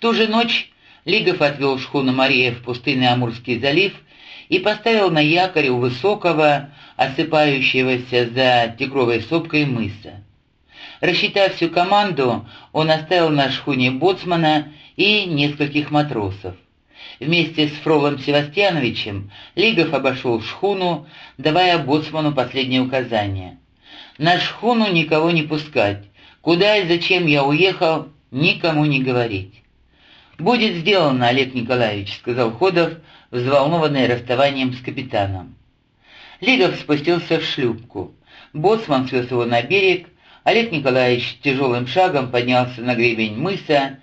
Ту же ночь Лигов отвел шхуну Мария в пустынный Амурский залив и поставил на якорь у высокого, осыпающегося за тигровой сопкой мыса. Рассчитав всю команду, он оставил на шхуне боцмана и нескольких матросов. Вместе с Фролом Севастьяновичем Лигов обошел шхуну, давая боцману последние указания. «На шхуну никого не пускать. Куда и зачем я уехал, никому не говорить». «Будет сделано, Олег Николаевич», — сказал Ходов, взволнованный расставанием с капитаном. Лигов спустился в шлюпку. Боцман свез его на берег, Олег Николаевич тяжелым шагом поднялся на гребень мыса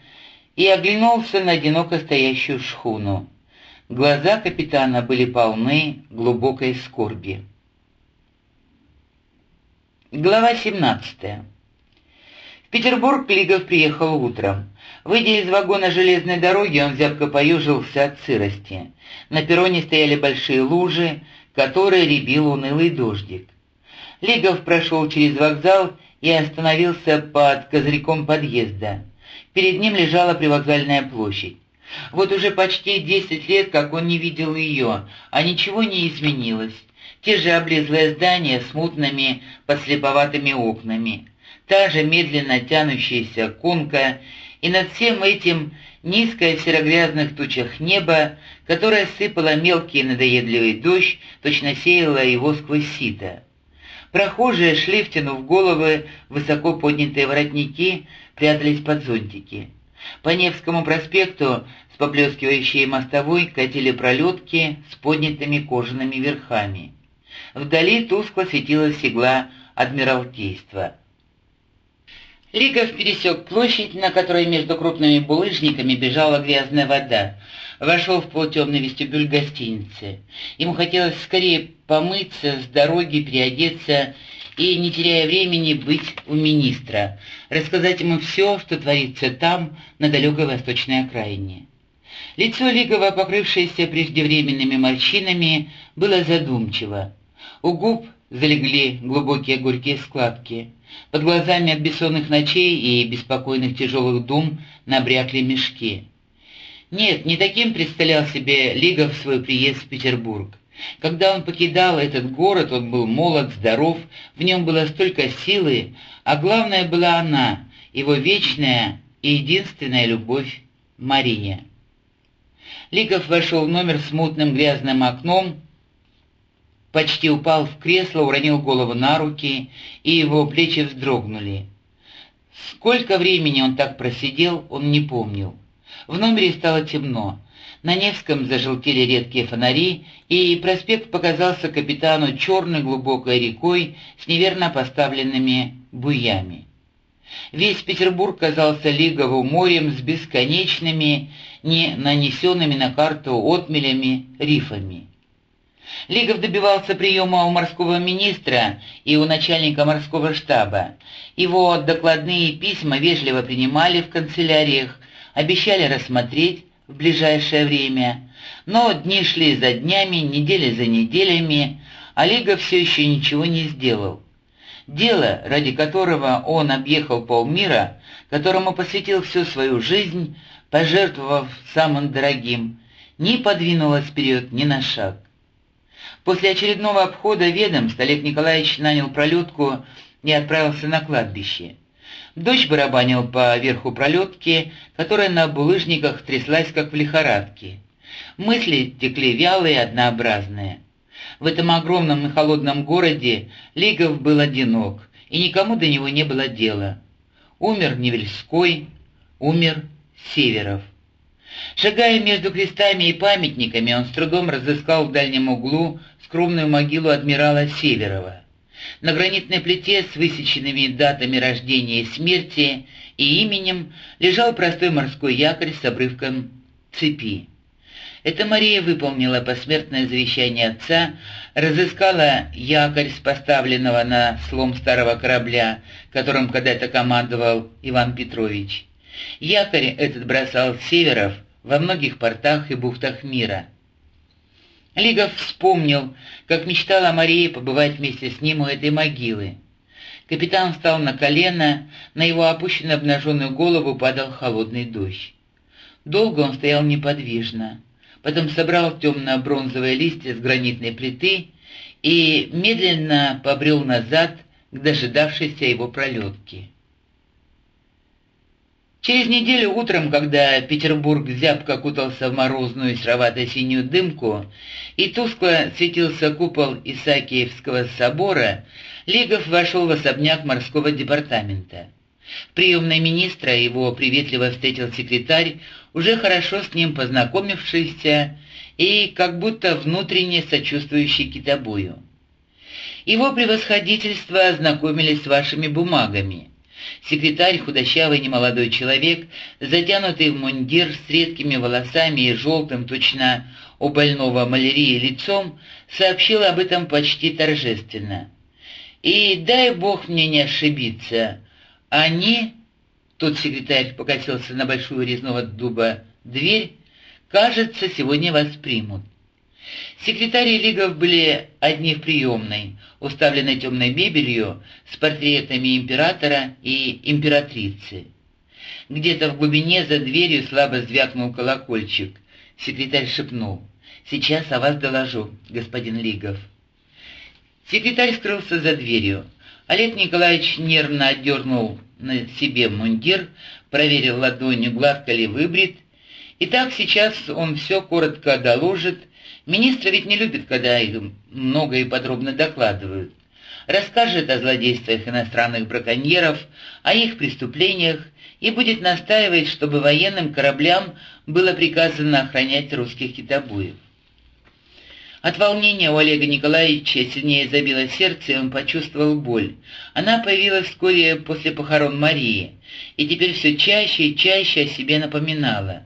и оглянулся на одиноко стоящую шхуну. Глаза капитана были полны глубокой скорби. Глава 17. Петербург Лигов приехал утром. Выйдя из вагона железной дороги, он зябко поюжился от сырости. На перроне стояли большие лужи, которые рябил унылый дождик. Лигов прошел через вокзал и остановился под козырьком подъезда. Перед ним лежала привокзальная площадь. Вот уже почти десять лет, как он не видел ее, а ничего не изменилось. Те же облезлые здания с мутными, подслеповатыми окнами. Та же медленно тянущаяся конка, и над всем этим низкое в серогрязных тучах небо, которое сыпало мелкий надоедливый дождь, точно сеяло его сквозь сито. Прохожие шли, втянув головы, высоко поднятые воротники, прятались под зонтики. По Невскому проспекту с поблескивающей мостовой катили пролетки с поднятыми кожаными верхами. Вдали тускло светилась игла Адмиралтейства. Лигов пересек площадь, на которой между крупными булыжниками бежала грязная вода, вошел в полутемный вестибюль гостиницы. Ему хотелось скорее помыться с дороги, переодеться и, не теряя времени, быть у министра, рассказать ему все, что творится там, на далекой восточной окраине. Лицо Лигова, покрывшееся преждевременными морщинами, было задумчиво. У губ залегли глубокие горькие складки. Под глазами от бессонных ночей и беспокойных тяжелых дум набрякли мешки. Нет, не таким представлял себе Лигов свой приезд в Петербург. Когда он покидал этот город, он был молод, здоров, в нем было столько силы, а главное была она, его вечная и единственная любовь Мария. Ликов вошел в номер с мутным грязным окном, почти упал в кресло, уронил голову на руки, и его плечи вздрогнули. Сколько времени он так просидел, он не помнил. В номере стало темно. На Невском зажелтели редкие фонари, и проспект показался капитану черной глубокой рекой с неверно поставленными буями. Весь Петербург казался Лигову морем с бесконечными, не нанесенными на карту отмелями, рифами. Лигов добивался приема у морского министра и у начальника морского штаба. Его докладные письма вежливо принимали в канцеляриях, обещали рассмотреть, в ближайшее время, но дни шли за днями, недели за неделями, а Лига все еще ничего не сделал. Дело, ради которого он объехал полмира, которому посвятил всю свою жизнь, пожертвовав самым дорогим, не подвинулось вперед ни на шаг. После очередного обхода ведомств Олег Николаевич нанял пролетку и отправился на кладбище. Дождь барабанил по верху пролетки, которая на булыжниках тряслась, как в лихорадке. Мысли текли вялые, однообразные. В этом огромном и холодном городе Лигов был одинок, и никому до него не было дела. Умер Невельской, умер Северов. Шагая между крестами и памятниками, он с трудом разыскал в дальнем углу скромную могилу адмирала Северова. На гранитной плите с высеченными датами рождения и смерти и именем лежал простой морской якорь с обрывком цепи. Это Мария выполнила посмертное завещание отца, разыскала якорь с поставленного на слом старого корабля, которым когда-то командовал Иван Петрович. Якорь этот бросал Северов во многих портах и бухтах мира – Лигов вспомнил, как мечтала Мария побывать вместе с ним у этой могилы. Капитан встал на колено, на его опущенную обнаженную голову падал холодный дождь. Долго он стоял неподвижно, потом собрал темно-бронзовые листья с гранитной плиты и медленно побрел назад к дожидавшейся его пролетке. Через неделю утром, когда Петербург зябко кутался в морозную сыровато-синюю дымку и тускло светился купол Исаакиевского собора, Лигов вошел в особняк морского департамента. В приемной министра его приветливо встретил секретарь, уже хорошо с ним познакомившийся и как будто внутренне сочувствующий китобою. Его превосходительство ознакомились с вашими бумагами. Секретарь, худощавый немолодой человек, затянутый в мундир с редкими волосами и желтым, точно у больного малярии лицом, сообщил об этом почти торжественно. «И дай бог мне не ошибиться, они...» Тут секретарь покосился на большую резного дуба дверь. «Кажется, сегодня вас примут». Секретари Лигов были одни в приемной, уставленной темной мебелью с портретами императора и императрицы. Где-то в глубине за дверью слабо звякнул колокольчик. Секретарь шепнул. «Сейчас о вас доложу, господин Лигов». Секретарь скрылся за дверью. Олег Николаевич нервно отдернул на себе мундир, проверил ладонью, гладко ли выбрит. И так сейчас он все коротко доложит, Министры ведь не любят, когда их много и подробно докладывают. Расскажет о злодействах иностранных браконьеров, о их преступлениях и будет настаивать, чтобы военным кораблям было приказано охранять русских китобоев. От волнения у Олега Николаевича сильнее забило сердце, и он почувствовал боль. Она появилась вскоре после похорон Марии, и теперь все чаще и чаще о себе напоминала.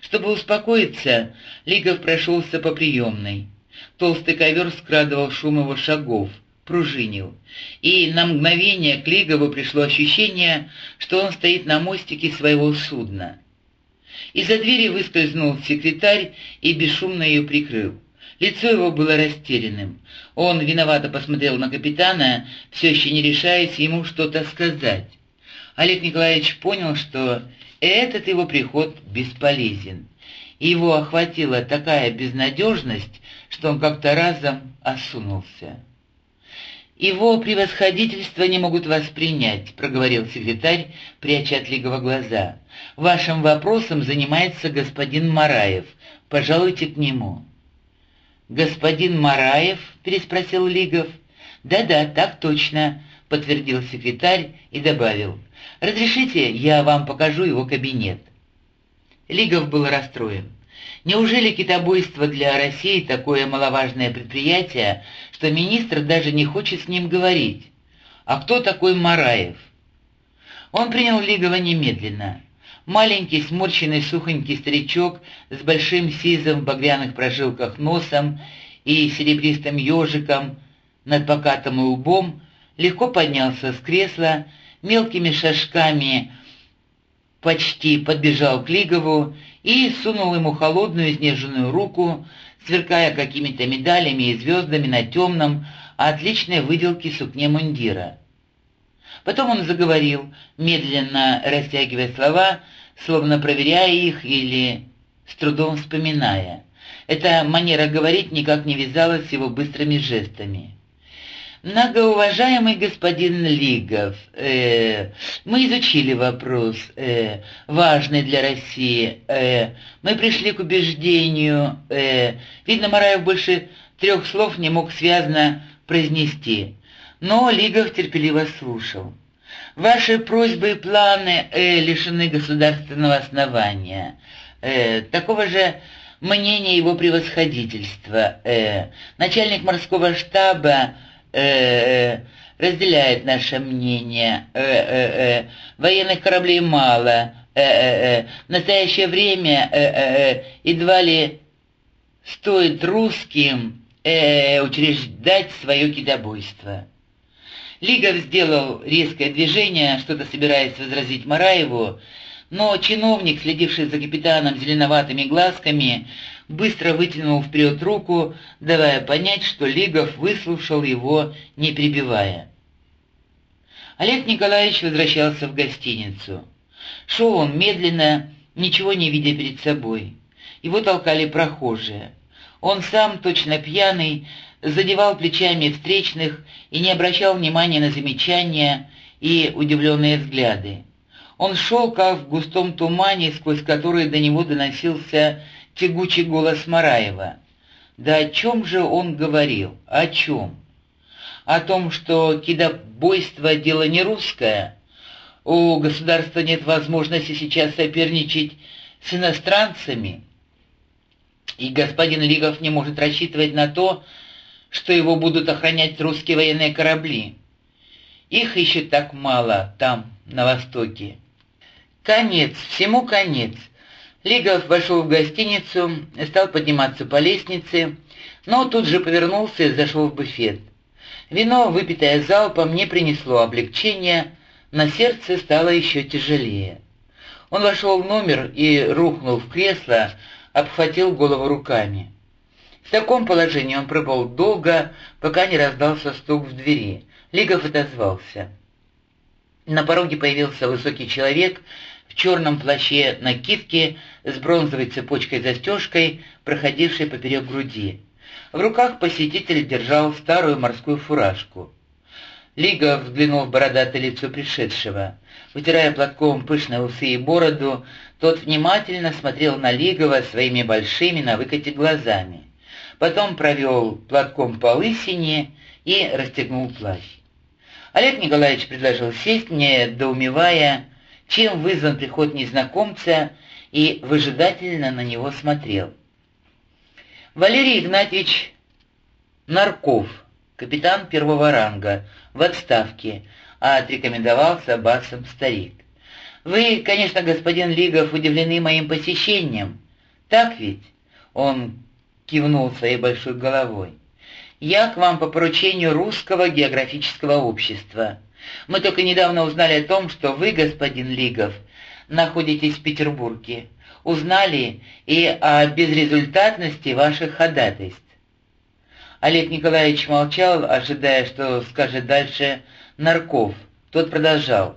Чтобы успокоиться, Лигов прошелся по приемной. Толстый ковер скрадывал шум его шагов, пружинил. И на мгновение к Лигову пришло ощущение, что он стоит на мостике своего судна. Из-за двери выскользнул секретарь и бесшумно ее прикрыл. Лицо его было растерянным. Он виновато посмотрел на капитана, все еще не решаясь ему что-то сказать. Олег Николаевич понял, что этот его приход бесполезен. Его охватила такая безнадежность, что он как-то разом осунулся. «Его превосходительство не могут вас принять», — проговорил секретарь, пряча от Лигова глаза. «Вашим вопросом занимается господин Мараев. Пожалуйте к нему». «Господин Мараев?» — переспросил Лигов. «Да-да, так точно», — подтвердил секретарь и добавил. «Разрешите, я вам покажу его кабинет». Лигов был расстроен. Неужели китобойство для России такое маловажное предприятие, что министр даже не хочет с ним говорить? А кто такой Мараев? Он принял Лигова немедленно. Маленький, сморщенный, сухонький старичок с большим сизом в багряных прожилках носом и серебристым ежиком над покатым лбом легко поднялся с кресла мелкими шажками почти подбежал к Лигову и сунул ему холодную изнеженную руку, сверкая какими-то медалями и звездами на темном, отличной выделке сукне мундира. Потом он заговорил, медленно растягивая слова, словно проверяя их или с трудом вспоминая. Эта манера говорить никак не вязалась с его быстрыми жестами. Многоуважаемый господин Лигов, э, мы изучили вопрос, э, важный для России. Э, мы пришли к убеждению, э, видно, Мараев больше трех слов не мог связно произнести, но Лигов терпеливо слушал. Ваши просьбы и планы э, лишены государственного основания. Э, такого же мнения его превосходительства. Э, начальник морского штаба э, разделяет наше мнение. Э, э, э, военных кораблей мало. Э, э, э, в настоящее время э, э, э, едва ли стоит русским э, учреждать свое китобойство. Лигов сделал резкое движение, что-то собираясь возразить Мараеву, но чиновник, следивший за капитаном зеленоватыми глазками, быстро вытянул вперед руку, давая понять, что Лигов выслушал его, не прибивая. Олег Николаевич возвращался в гостиницу. Шел он медленно, ничего не видя перед собой. Его толкали прохожие. Он сам, точно пьяный, задевал плечами встречных и не обращал внимания на замечания и удивленные взгляды. Он шел, как в густом тумане, сквозь который до него доносился тягучий голос Мараева. Да о чем же он говорил? О чем? О том, что кидобойство — дело не русское. У государства нет возможности сейчас соперничать с иностранцами, и господин Лигов не может рассчитывать на то, что его будут охранять русские военные корабли. Их еще так мало там, на востоке. Конец, всему конец. Лигов вошел в гостиницу, стал подниматься по лестнице, но тут же повернулся и зашел в буфет. Вино, выпитое залпом, не принесло облегчения, на сердце стало еще тяжелее. Он вошел в номер и, рухнул в кресло, обхватил голову руками. В таком положении он пробыл долго, пока не раздался стук в двери. Лигов отозвался. На пороге появился высокий человек черном плаще накидке с бронзовой цепочкой-застежкой, проходившей поперек груди. В руках посетитель держал старую морскую фуражку. Лига взглянул в бородатое лицо пришедшего. Вытирая платком пышные усы и бороду, тот внимательно смотрел на Лигова своими большими на выкате глазами. Потом провел платком по лысине и расстегнул плащ. Олег Николаевич предложил сесть, не доумевая, чем вызван приход незнакомца, и выжидательно на него смотрел. Валерий Игнатьевич Нарков, капитан первого ранга, в отставке, а отрекомендовался басом старик. «Вы, конечно, господин Лигов, удивлены моим посещением. Так ведь?» Он кивнул своей большой головой. «Я к вам по поручению Русского географического общества. Мы только недавно узнали о том, что вы, господин Лигов, находитесь в Петербурге. Узнали и о безрезультатности ваших ходатайств. Олег Николаевич молчал, ожидая, что скажет дальше Нарков. Тот продолжал.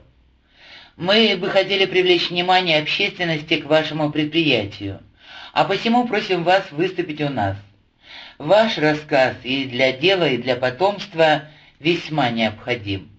«Мы бы хотели привлечь внимание общественности к вашему предприятию, а посему просим вас выступить у нас. Ваш рассказ и для дела, и для потомства весьма необходим».